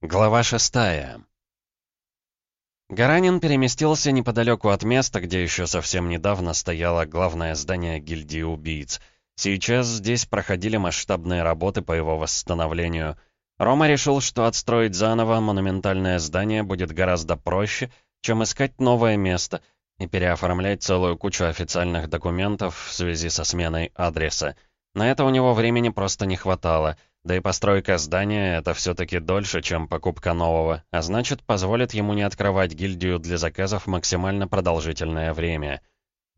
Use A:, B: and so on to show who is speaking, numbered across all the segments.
A: Глава шестая. Гаранин переместился неподалеку от места, где еще совсем недавно стояло главное здание гильдии убийц. Сейчас здесь проходили масштабные работы по его восстановлению. Рома решил, что отстроить заново монументальное здание будет гораздо проще, чем искать новое место и переоформлять целую кучу официальных документов в связи со сменой адреса. На это у него времени просто не хватало — да и постройка здания — это все-таки дольше, чем покупка нового, а значит, позволит ему не открывать гильдию для заказов максимально продолжительное время.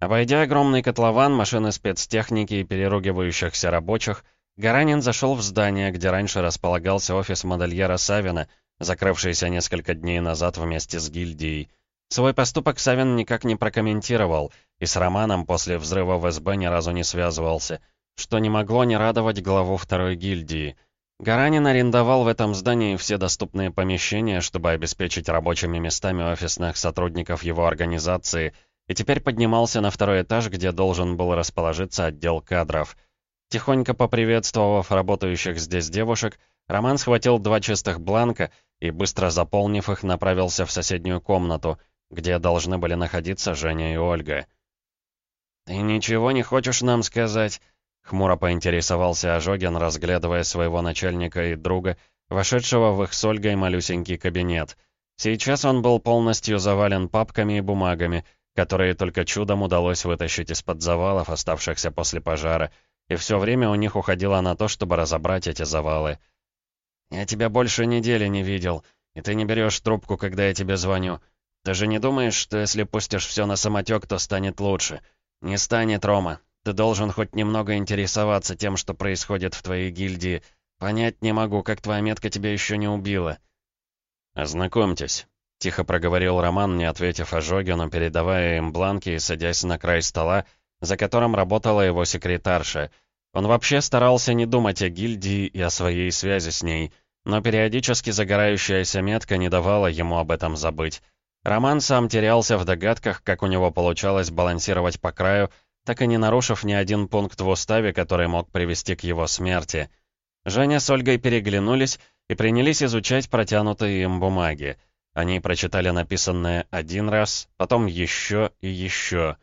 A: Обойдя огромный котлован, машины спецтехники и переругивающихся рабочих, Гаранин зашел в здание, где раньше располагался офис модельера Савина, закрывшийся несколько дней назад вместе с гильдией. Свой поступок Савин никак не прокомментировал, и с Романом после взрыва в СБ ни разу не связывался — что не могло не радовать главу второй гильдии. Гаранин арендовал в этом здании все доступные помещения, чтобы обеспечить рабочими местами офисных сотрудников его организации, и теперь поднимался на второй этаж, где должен был расположиться отдел кадров. Тихонько поприветствовав работающих здесь девушек, Роман схватил два чистых бланка и, быстро заполнив их, направился в соседнюю комнату, где должны были находиться Женя и Ольга. «Ты ничего не хочешь нам сказать?» Хмуро поинтересовался Ожогин, разглядывая своего начальника и друга, вошедшего в их с Ольгой малюсенький кабинет. Сейчас он был полностью завален папками и бумагами, которые только чудом удалось вытащить из-под завалов, оставшихся после пожара, и все время у них уходило на то, чтобы разобрать эти завалы. «Я тебя больше недели не видел, и ты не берешь трубку, когда я тебе звоню. Ты же не думаешь, что если пустишь все на самотек, то станет лучше? Не станет, Рома. Ты должен хоть немного интересоваться тем, что происходит в твоей гильдии. Понять не могу, как твоя метка тебя еще не убила». «Ознакомьтесь», — тихо проговорил Роман, не ответив Ожогину, передавая им бланки и садясь на край стола, за которым работала его секретарша. Он вообще старался не думать о гильдии и о своей связи с ней, но периодически загорающаяся метка не давала ему об этом забыть. Роман сам терялся в догадках, как у него получалось балансировать по краю, так и не нарушив ни один пункт в уставе, который мог привести к его смерти. Женя с Ольгой переглянулись и принялись изучать протянутые им бумаги. Они прочитали написанное один раз, потом еще и еще.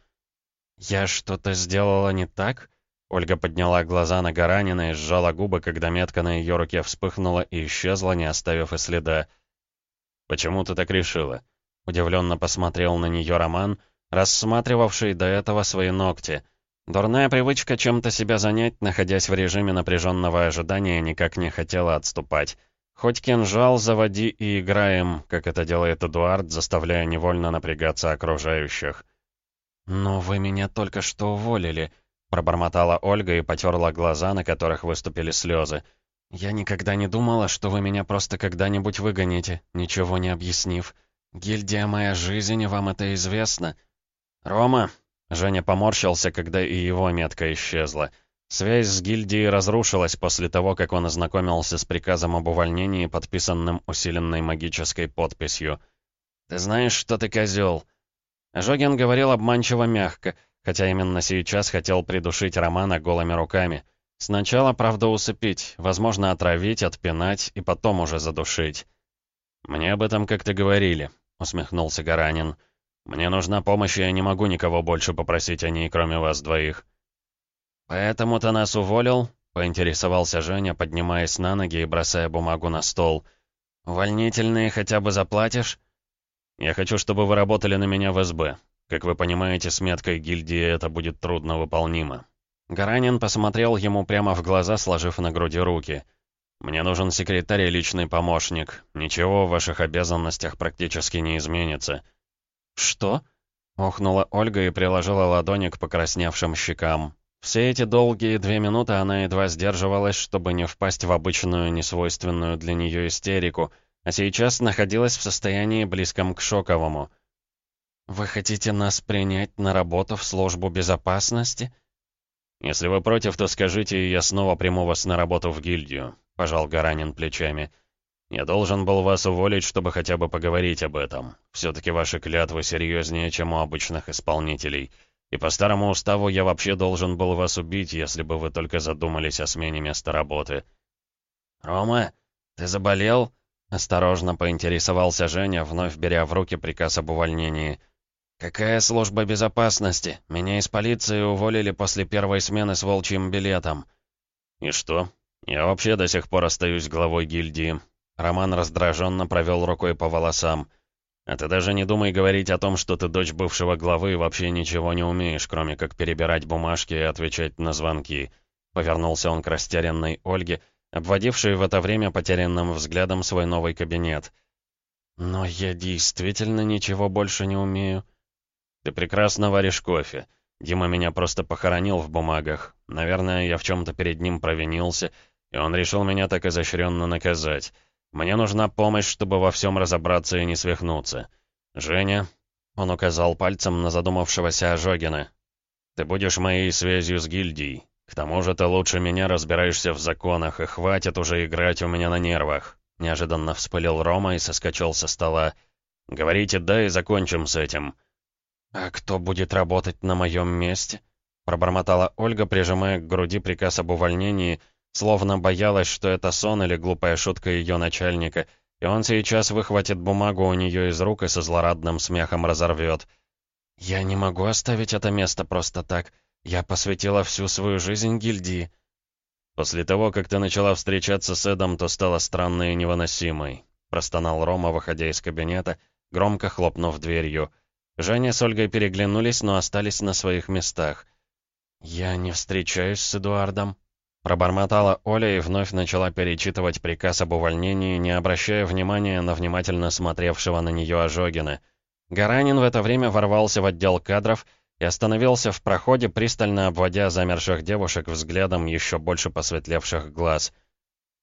A: «Я что-то сделала не так?» Ольга подняла глаза на Гаранина и сжала губы, когда метка на ее руке вспыхнула и исчезла, не оставив и следа. «Почему ты так решила?» Удивленно посмотрел на нее Роман, рассматривавший до этого свои ногти. Дурная привычка чем-то себя занять, находясь в режиме напряженного ожидания, никак не хотела отступать. Хоть кинжал заводи и играем, как это делает Эдуард, заставляя невольно напрягаться окружающих. «Но вы меня только что уволили», — пробормотала Ольга и потерла глаза, на которых выступили слезы. «Я никогда не думала, что вы меня просто когда-нибудь выгоните, ничего не объяснив. Гильдия моя жизнь, и вам это известно». «Рома!» — Женя поморщился, когда и его метка исчезла. Связь с гильдией разрушилась после того, как он ознакомился с приказом об увольнении, подписанным усиленной магической подписью. «Ты знаешь, что ты козел?» Жогин говорил обманчиво мягко, хотя именно сейчас хотел придушить Романа голыми руками. Сначала, правда, усыпить, возможно, отравить, отпинать и потом уже задушить. «Мне об этом как-то говорили», — усмехнулся Гаранин. Мне нужна помощь, и я не могу никого больше попросить о ней, кроме вас двоих». «Поэтому ты нас уволил?» — поинтересовался Женя, поднимаясь на ноги и бросая бумагу на стол. «Увольнительные хотя бы заплатишь?» «Я хочу, чтобы вы работали на меня в СБ. Как вы понимаете, с меткой гильдии это будет трудно выполнимо». Гаранин посмотрел ему прямо в глаза, сложив на груди руки. «Мне нужен секретарь и личный помощник. Ничего в ваших обязанностях практически не изменится». «Что?» — охнула Ольга и приложила ладони к покрасневшим щекам. Все эти долгие две минуты она едва сдерживалась, чтобы не впасть в обычную, несвойственную для нее истерику, а сейчас находилась в состоянии близком к шоковому. «Вы хотите нас принять на работу в службу безопасности?» «Если вы против, то скажите, и я снова приму вас на работу в гильдию», — пожал Гаранин плечами. Я должен был вас уволить, чтобы хотя бы поговорить об этом. Все-таки ваши клятвы серьезнее, чем у обычных исполнителей. И по старому уставу я вообще должен был вас убить, если бы вы только задумались о смене места работы. «Рома, ты заболел?» — осторожно поинтересовался Женя, вновь беря в руки приказ об увольнении. «Какая служба безопасности? Меня из полиции уволили после первой смены с волчьим билетом». «И что? Я вообще до сих пор остаюсь главой гильдии». Роман раздраженно провел рукой по волосам. «А ты даже не думай говорить о том, что ты дочь бывшего главы и вообще ничего не умеешь, кроме как перебирать бумажки и отвечать на звонки». Повернулся он к растерянной Ольге, обводившей в это время потерянным взглядом свой новый кабинет. «Но я действительно ничего больше не умею», «Ты прекрасно варишь кофе. Дима меня просто похоронил в бумагах. Наверное, я в чем-то перед ним провинился, и он решил меня так изощренно наказать. Мне нужна помощь, чтобы во всем разобраться и не свихнуться. Женя...» Он указал пальцем на задумавшегося Ожогина. «Ты будешь моей связью с гильдией. К тому же ты лучше меня разбираешься в законах, и хватит уже играть у меня на нервах». Неожиданно вспылил Рома и соскочил со стола. «Говорите «да» и закончим с этим». «А кто будет работать на моем месте?» Пробормотала Ольга, прижимая к груди приказ об увольнении, словно боялась, что это сон или глупая шутка ее начальника, и он сейчас выхватит бумагу у нее из рук и со злорадным смехом разорвет. «Я не могу оставить это место просто так. Я посвятила всю свою жизнь гильдии». «После того, как ты начала встречаться с Эдом, то стала странной и невыносимой», простонал Рома, выходя из кабинета, громко хлопнув дверью. Женя с Ольгой переглянулись, но остались на своих местах. «Я не встречаюсь с Эдуардом», — пробормотала Оля и вновь начала перечитывать приказ об увольнении, не обращая внимания на внимательно смотревшего на нее Ожогина. Гаранин в это время ворвался в отдел кадров и остановился в проходе, пристально обводя замерших девушек взглядом еще больше посветлевших глаз.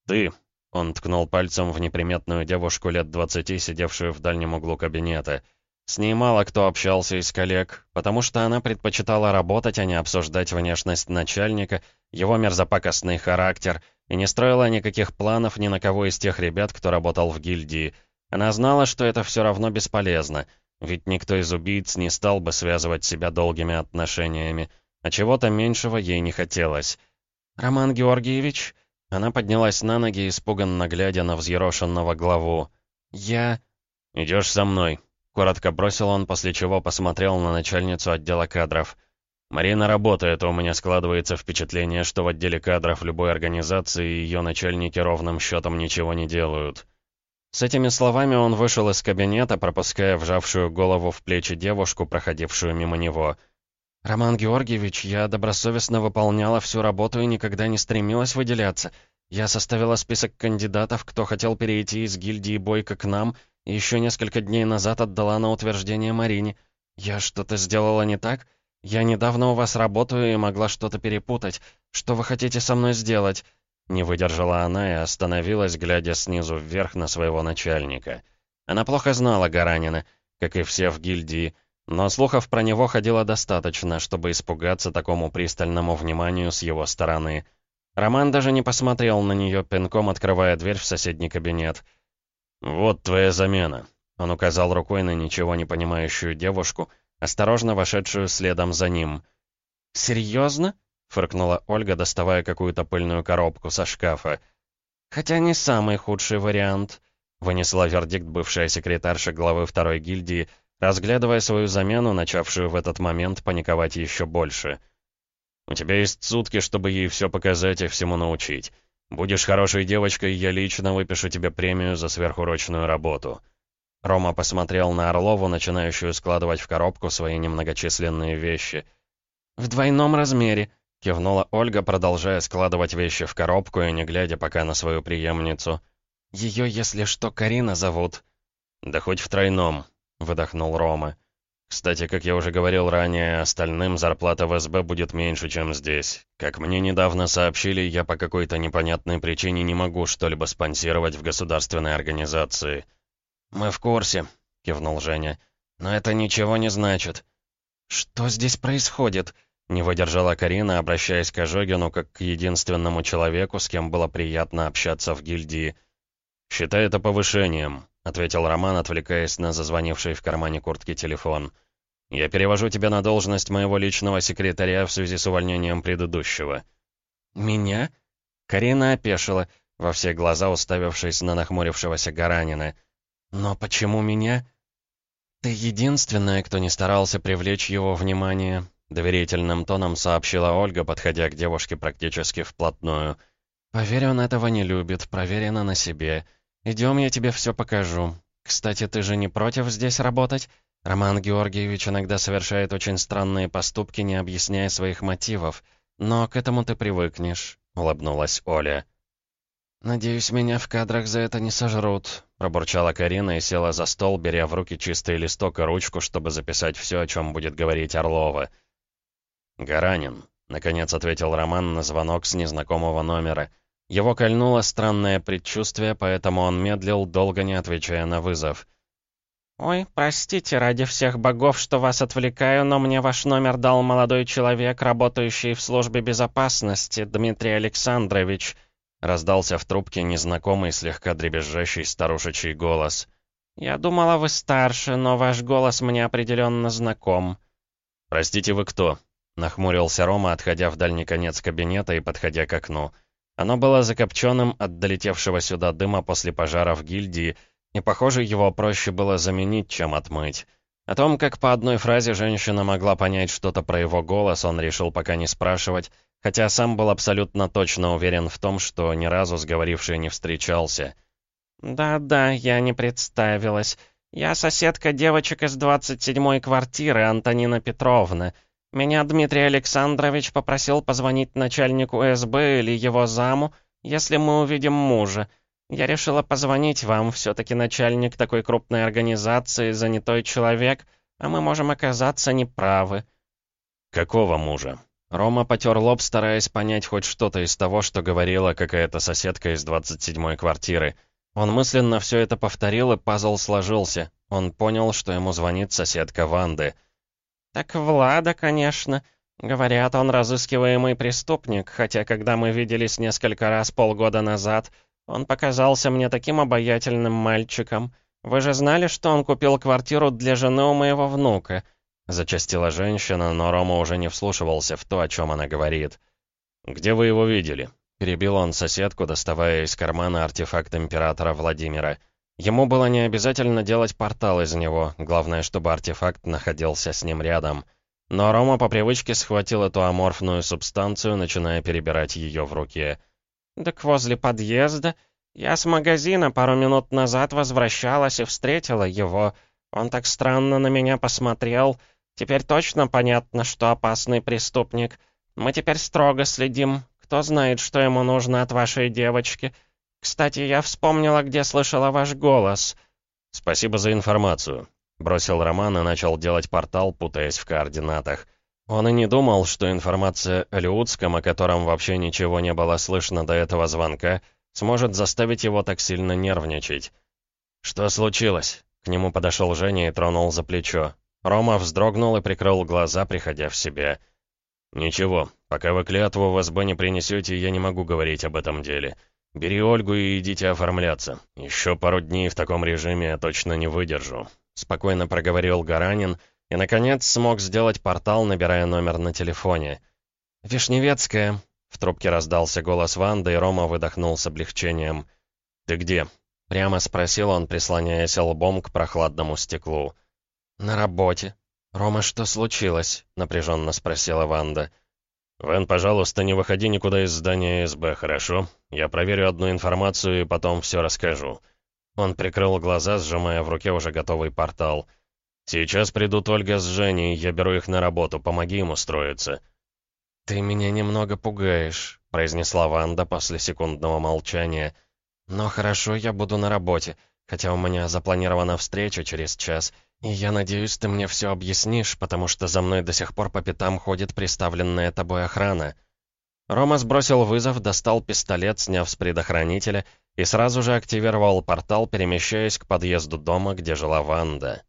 A: «Ты!» — он ткнул пальцем в неприметную девушку лет двадцати, сидевшую в дальнем углу кабинета — с ней мало кто общался из коллег, потому что она предпочитала работать, а не обсуждать внешность начальника, его мерзопакостный характер, и не строила никаких планов ни на кого из тех ребят, кто работал в гильдии. Она знала, что это все равно бесполезно, ведь никто из убийц не стал бы связывать себя долгими отношениями, а чего-то меньшего ей не хотелось. «Роман Георгиевич?» Она поднялась на ноги, испуганно глядя на взъерошенного главу. «Я...» «Идешь со мной», Коротко бросил он, после чего посмотрел на начальницу отдела кадров. «Марина работает, у меня складывается впечатление, что в отделе кадров любой организации ее начальники ровным счетом ничего не делают». С этими словами он вышел из кабинета, пропуская вжавшую голову в плечи девушку, проходившую мимо него. «Роман Георгиевич, я добросовестно выполняла всю работу и никогда не стремилась выделяться. Я составила список кандидатов, кто хотел перейти из гильдии Бойко к нам, еще несколько дней назад отдала на утверждение Марине. Я что-то сделала не так? Я недавно у вас работаю и могла что-то перепутать. Что вы хотите со мной сделать?» Не выдержала она и остановилась, глядя снизу вверх на своего начальника. Она плохо знала Гаранина, как и все в гильдии, но слухов про него ходило достаточно, чтобы испугаться такому пристальному вниманию с его стороны. Роман даже не посмотрел на нее, пинком открывая дверь в соседний кабинет. «Вот твоя замена», — он указал рукой на ничего не понимающую девушку, осторожно вошедшую следом за ним. «Серьезно?» — фыркнула Ольга, доставая какую-то пыльную коробку со шкафа. «Хотя не самый худший вариант», — вынесла вердикт бывшая секретарша главы второй гильдии, разглядывая свою замену, начавшую в этот момент паниковать еще больше. «У тебя есть сутки, чтобы ей все показать и всему научить. Будешь хорошей девочкой, я лично выпишу тебе премию за сверхурочную работу». Рома посмотрел на Орлову, начинающую складывать в коробку свои немногочисленные вещи. «В двойном размере», — кивнула Ольга, продолжая складывать вещи в коробку и не глядя пока на свою преемницу. «Ее, если что, Карина зовут». «Да хоть в тройном», — выдохнул Рома. Кстати, как я уже говорил ранее, остальным зарплата в СБ будет меньше, чем здесь. Как мне недавно сообщили, я по какой-то непонятной причине не могу что-либо спонсировать в государственной организации. «Мы в курсе», — кивнул Женя. «Но это ничего не значит». «Что здесь происходит?» — не выдержала Карина, обращаясь к Ожогину как к единственному человеку, с кем было приятно общаться в гильдии. «Считай это повышением», — ответил Роман, отвлекаясь на зазвонивший в кармане куртки телефон. Я перевожу тебя на должность моего личного секретаря в связи с увольнением предыдущего». «Меня?» Карина опешила. во все глаза уставившись на нахмурившегося Гаранина. «Но почему меня?» «Ты единственная, кто не старался привлечь его внимание», — доверительным тоном сообщила Ольга, подходя к девушке практически вплотную. «Поверь, он этого не любит, проверено на себе. Идем, я тебе все покажу. Кстати, ты же не против здесь работать? Роман Георгиевич иногда совершает очень странные поступки, не объясняя своих мотивов. Но к этому ты привыкнешь», — улыбнулась Оля. «Надеюсь, меня в кадрах за это не сожрут», — пробурчала Карина и села за стол, беря в руки чистый листок и ручку, чтобы записать все, о чем будет говорить Орлова. «Гаранин», — наконец ответил Роман на звонок с незнакомого номера. Его кольнуло странное предчувствие, поэтому он медлил, долго не отвечая на вызов. «Ой, простите, ради всех богов, что вас отвлекаю, но мне ваш номер дал молодой человек, работающий в службе безопасности, Дмитрий Александрович», раздался в трубке незнакомый, слегка дребезжащий старушечий голос. «Я думала, вы старше, но ваш голос мне определенно знаком». «Простите, вы кто?» Нахмурился Рома, отходя в дальний конец кабинета и подходя к окну. Оно было закопченным от долетевшего сюда дыма после пожара в гильдии, и, похоже, его проще было заменить, чем отмыть. О том, как по одной фразе женщина могла понять что-то про его голос, он решил пока не спрашивать, хотя сам был абсолютно точно уверен в том, что ни разу с не встречался. «Да-да, я не представилась. Я соседка девочек из 27-й квартиры, Антонина Петровна. Меня Дмитрий Александрович попросил позвонить начальнику СБ или его заму, если мы увидим мужа. Я решила позвонить вам, все-таки начальник такой крупной организации, занятой человек, а мы можем оказаться неправы». «Какого мужа?» Рома потер лоб, стараясь понять хоть что-то из того, что говорила какая-то соседка из 27-й квартиры. Он мысленно все это повторил, и пазл сложился. Он понял, что ему звонит соседка Ванды. «Так Влада, конечно. Говорят, он разыскиваемый преступник, хотя когда мы виделись несколько раз полгода назад, он показался мне таким обаятельным мальчиком. Вы же знали, что он купил квартиру для жены у моего внука?» Зачастила женщина, но Рома уже не вслушивался в то, о чем она говорит. «Где вы его видели?» Перебил он соседку, доставая из кармана артефакт императора Владимира. Ему было не обязательно делать портал из него, главное, чтобы артефакт находился с ним рядом. Но Рома по привычке схватил эту аморфную субстанцию, начиная перебирать ее в руке. «Так возле подъезда. Я с магазина пару минут назад возвращалась и встретила его. Он так странно на меня посмотрел. Теперь точно понятно, что опасный преступник. Мы теперь строго следим. Кто знает, что ему нужно от вашей девочки. «Кстати, я вспомнила, где слышала ваш голос». «Спасибо за информацию», — бросил Роман и начал делать портал, путаясь в координатах. Он и не думал, что информация о Леутском, о котором вообще ничего не было слышно до этого звонка, сможет заставить его так сильно нервничать. «Что случилось?» К нему подошел Женя и тронул за плечо. Рома вздрогнул и прикрыл глаза, приходя в себя. «Ничего, пока вы клятву в СБ не принесете, я не могу говорить об этом деле. «Бери Ольгу и идите оформляться. Еще пару дней в таком режиме я точно не выдержу», — спокойно проговорил Гаранин и, наконец, смог сделать портал, набирая номер на телефоне. «Вишневецкая», — в трубке раздался голос Ванды, и Рома выдохнул с облегчением. «Ты где?» — прямо спросил он, прислоняясь лбом к прохладному стеклу. «На работе». «Рома, что случилось?» — напряженно спросила Ванда. «Вен, пожалуйста, не выходи никуда из здания СБ, хорошо? Я проверю одну информацию и потом все расскажу». Он прикрыл глаза, сжимая в руке уже готовый портал. «Сейчас придут Ольга с Женей, я беру их на работу, помоги им устроиться». «Ты меня немного пугаешь», — произнесла Ванда после секундного молчания. «Но хорошо, я буду на работе, хотя у меня запланирована встреча через час, и я надеюсь, ты мне все объяснишь, потому что за мной до сих пор по пятам ходит приставленная тобой охрана». Рома сбросил вызов, достал пистолет, сняв с предохранителя, и сразу же активировал портал, перемещаясь к подъезду дома, где жила Ванда.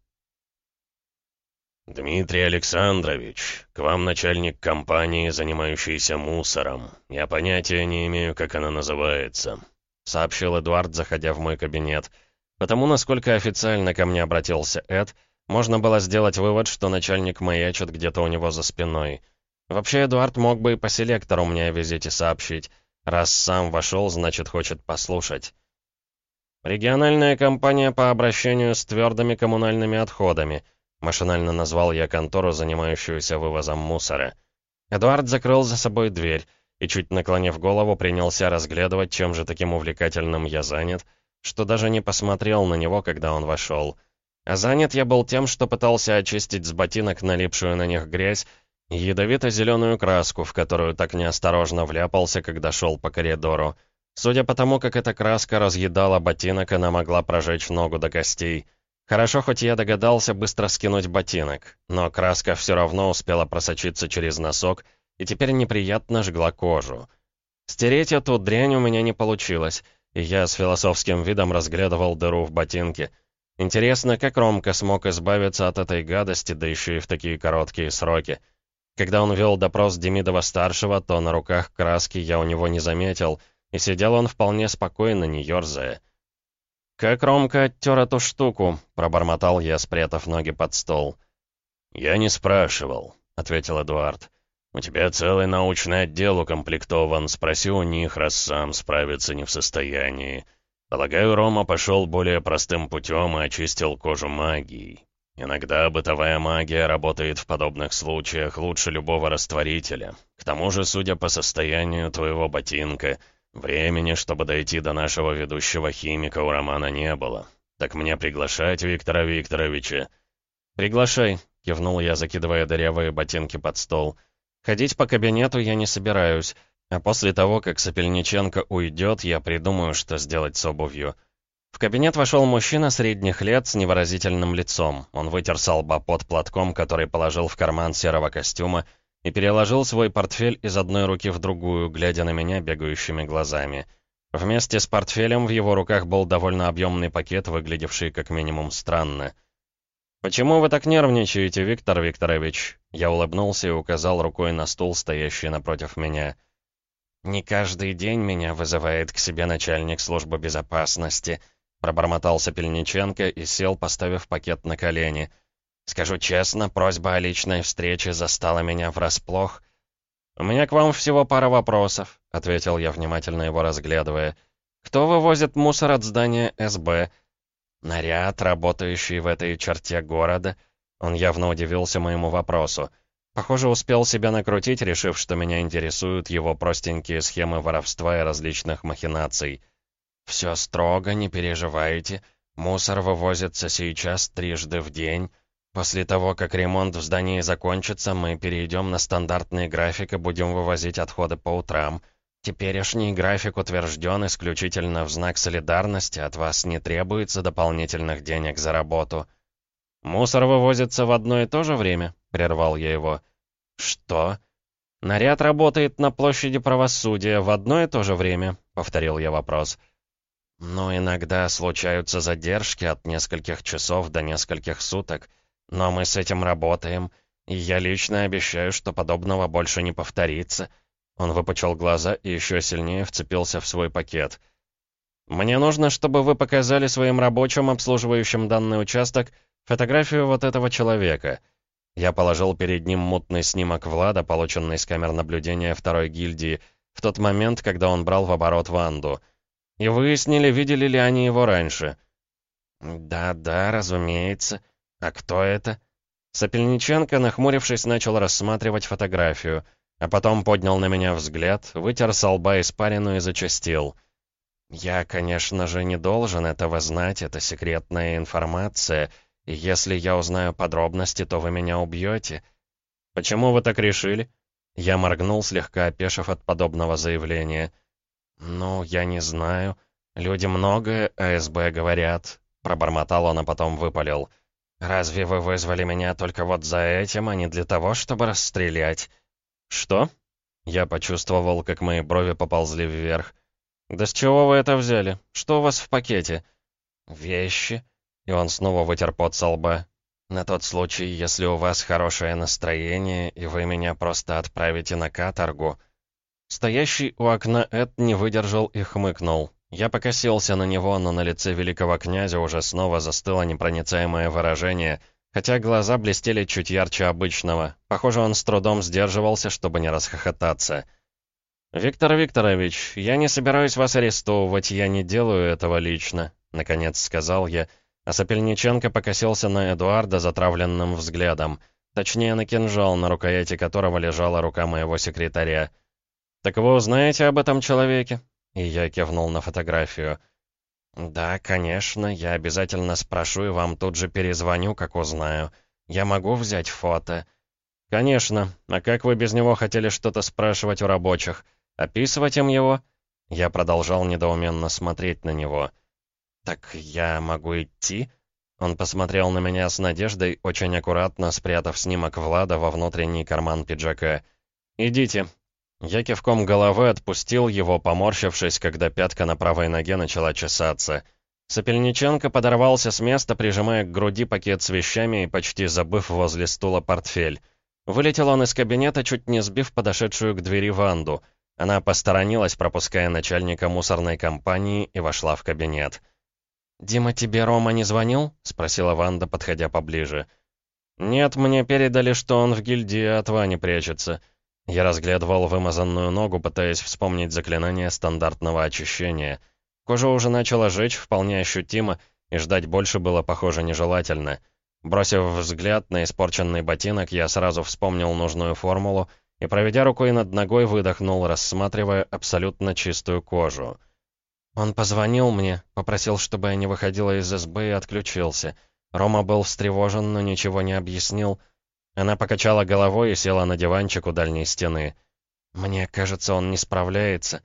A: «Дмитрий Александрович, к вам начальник компании, занимающийся мусором. Я понятия не имею, как она называется», — сообщил Эдуард, заходя в мой кабинет. Потому, насколько официально ко мне обратился Эд, можно было сделать вывод, что начальник маячит где-то у него за спиной. Вообще, Эдуард мог бы и по селектору мне о визите сообщить. Раз сам вошел, значит, хочет послушать. «Региональная компания по обращению с твердыми коммунальными отходами», машинально назвал я контору, занимающуюся вывозом мусора. Эдуард закрыл за собой дверь и, чуть наклонив голову, принялся разглядывать, чем же таким увлекательным я занят, что даже не посмотрел на него, когда он вошел. А занят я был тем, что пытался очистить с ботинок налипшую на них грязь ядовито-зеленую краску, в которую так неосторожно вляпался, когда шел по коридору. Судя по тому, как эта краска разъедала ботинок, она могла прожечь ногу до костей. Хорошо, хоть я догадался быстро скинуть ботинок, но краска все равно успела просочиться через носок и теперь неприятно жгла кожу. Стереть эту дрянь у меня не получилось, и я с философским видом разглядывал дыру в ботинке. Интересно, как Ромка смог избавиться от этой гадости, да еще и в такие короткие сроки. Когда он вел допрос Демидова-старшего, то на руках краски я у него не заметил — и сидел он вполне спокойно, не ерзая. «Как Ромка оттер эту штуку?» — пробормотал я, спрятав ноги под стол.
B: «Я не спрашивал», — ответил Эдуард. «У тебя целый научный отдел укомплектован, спроси у них, раз сам справиться не в состоянии. Полагаю, Рома пошел более простым путем и очистил кожу магией. Иногда бытовая магия работает в подобных случаях лучше любого растворителя. К тому же, судя по состоянию твоего ботинка, — Времени, чтобы дойти до нашего ведущего химика, у Романа не было. Так мне приглашать Виктора Викторовича?»
A: «Приглашай», — кивнул я, закидывая дырявые ботинки под стол. «Ходить по кабинету я не собираюсь, а после того, как Сапельниченко уйдет, я придумаю, что сделать с обувью». В кабинет вошел мужчина средних лет с невыразительным лицом. Он вытер с под платком, который положил в карман серого костюма, и переложил свой портфель из одной руки в другую, глядя на меня бегающими глазами. Вместе с портфелем в его руках был довольно объемный пакет, выглядевший как минимум странно. «Почему вы так нервничаете, Виктор Викторович?» Я улыбнулся и указал рукой на стул, стоящий напротив меня. «Не каждый день меня вызывает к себе начальник службы безопасности», пробормотал Сапельниченко и сел, поставив пакет на колени — Скажу честно, просьба о личной встрече застала меня врасплох. «У меня к вам всего пара вопросов», — ответил я, внимательно его разглядывая. «Кто вывозит мусор от здания СБ?» «Наряд, работающий в этой черте города». Он явно удивился моему вопросу. Похоже, успел себя накрутить, решив, что меня интересуют его простенькие схемы воровства и различных махинаций. «Все строго, не переживайте. Мусор вывозится сейчас трижды в день». После того, как ремонт в здании закончится, мы перейдем на стандартный график и будем вывозить отходы по утрам. Теперешний график утвержден исключительно в знак солидарности, от вас не требуется дополнительных денег за работу. «Мусор вывозится в одно и то же время?» — прервал я его. «Что?» «Наряд работает на площади правосудия в одно и то же время», — повторил я вопрос. «Но иногда случаются задержки от нескольких часов до нескольких суток». Но мы с этим работаем, и я лично обещаю, что подобного больше не повторится». Он выпучил глаза и еще сильнее вцепился в свой пакет. «Мне нужно, чтобы вы показали своим рабочим, обслуживающим данный участок, фотографию вот этого человека». Я положил перед ним мутный снимок Влада, полученный с камер наблюдения второй гильдии, в тот момент, когда он брал в оборот Ванду. И выяснили, видели ли они его раньше. «Да-да, разумеется», «А кто это?» Сапельниченко, нахмурившись, начал рассматривать фотографию, а потом поднял на меня взгляд, вытер со лба испарину и зачастил. «Я, конечно же, не должен этого знать, это секретная информация, и если я узнаю подробности, то вы меня убьете». «Почему вы так решили?» Я моргнул, слегка опешив от подобного заявления. «Ну, я не знаю. Люди многое АСБ говорят», — пробормотал он, а потом выпалил. «Разве вы вызвали меня только вот за этим, а не для того, чтобы расстрелять?» «Что?» Я почувствовал, как мои брови поползли вверх. «Да с чего вы это взяли? Что у вас в пакете?» «Вещи». И он снова вытер пот со лба. «На тот случай, если у вас хорошее настроение, и вы меня просто отправите на каторгу». Стоящий у окна Эд не выдержал и хмыкнул. Я покосился на него, но на лице великого князя уже снова застыло непроницаемое выражение, хотя глаза блестели чуть ярче обычного. Похоже, он с трудом сдерживался, чтобы не расхохотаться. «Виктор Викторович, я не собираюсь вас арестовывать, я не делаю этого лично», — наконец сказал я, а Сапельниченко покосился на Эдуарда затравленным взглядом, точнее на кинжал, на рукояти которого лежала рука моего секретаря. «Так вы узнаете об этом человеке?» И я кивнул на фотографию. «Да, конечно, я обязательно спрошу и вам тут же перезвоню, как узнаю. Я могу взять фото?» «Конечно. А как вы без него хотели что-то спрашивать у рабочих? Описывать им его?» Я продолжал недоуменно смотреть на него. «Так я могу идти?» Он посмотрел на меня с надеждой, очень аккуратно спрятав снимок Влада во внутренний карман пиджака. «Идите». Я кивком головы отпустил его, поморщившись, когда пятка на правой ноге начала чесаться. Сапельниченко подорвался с места, прижимая к груди пакет с вещами и почти забыв возле стула портфель. Вылетел он из кабинета, чуть не сбив подошедшую к двери Ванду. Она посторонилась, пропуская начальника мусорной компании, и вошла в кабинет. «Дима, тебе Рома не звонил?» — спросила Ванда, подходя поближе. «Нет, мне передали, что он в гильдии от Вани прячется». Я разглядывал вымазанную ногу, пытаясь вспомнить заклинание стандартного очищения. Кожа уже начала жечь вполне ощутимо, и ждать больше было, похоже, нежелательно. Бросив взгляд на испорченный ботинок, я сразу вспомнил нужную формулу и, проведя рукой над ногой, выдохнул, рассматривая абсолютно чистую кожу. Он позвонил мне, попросил, чтобы я не выходила из СБ и отключился. Рома был встревожен, но ничего не объяснил. Она покачала головой и села на диванчик у дальней стены. «Мне кажется, он не справляется».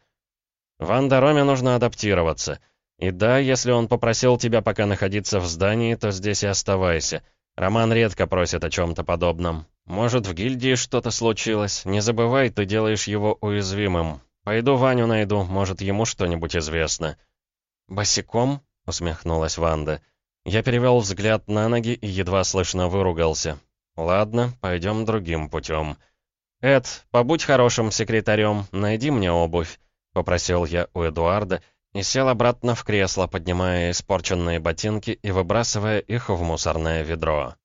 A: «Ванда Роме нужно адаптироваться. И да, если он попросил тебя пока находиться в здании, то здесь и оставайся. Роман редко просит о чем-то подобном. Может, в гильдии что-то случилось. Не забывай, ты делаешь его уязвимым. «Пойду Ваню найду, может, ему что-нибудь известно». «Босиком?» — усмехнулась Ванда. Я перевел взгляд на ноги и едва слышно выругался. «Ладно, пойдем другим путем». «Эд, побудь хорошим секретарем, найди мне обувь», — попросил я у Эдуарда и сел обратно в кресло, поднимая испорченные ботинки и выбрасывая их в мусорное ведро.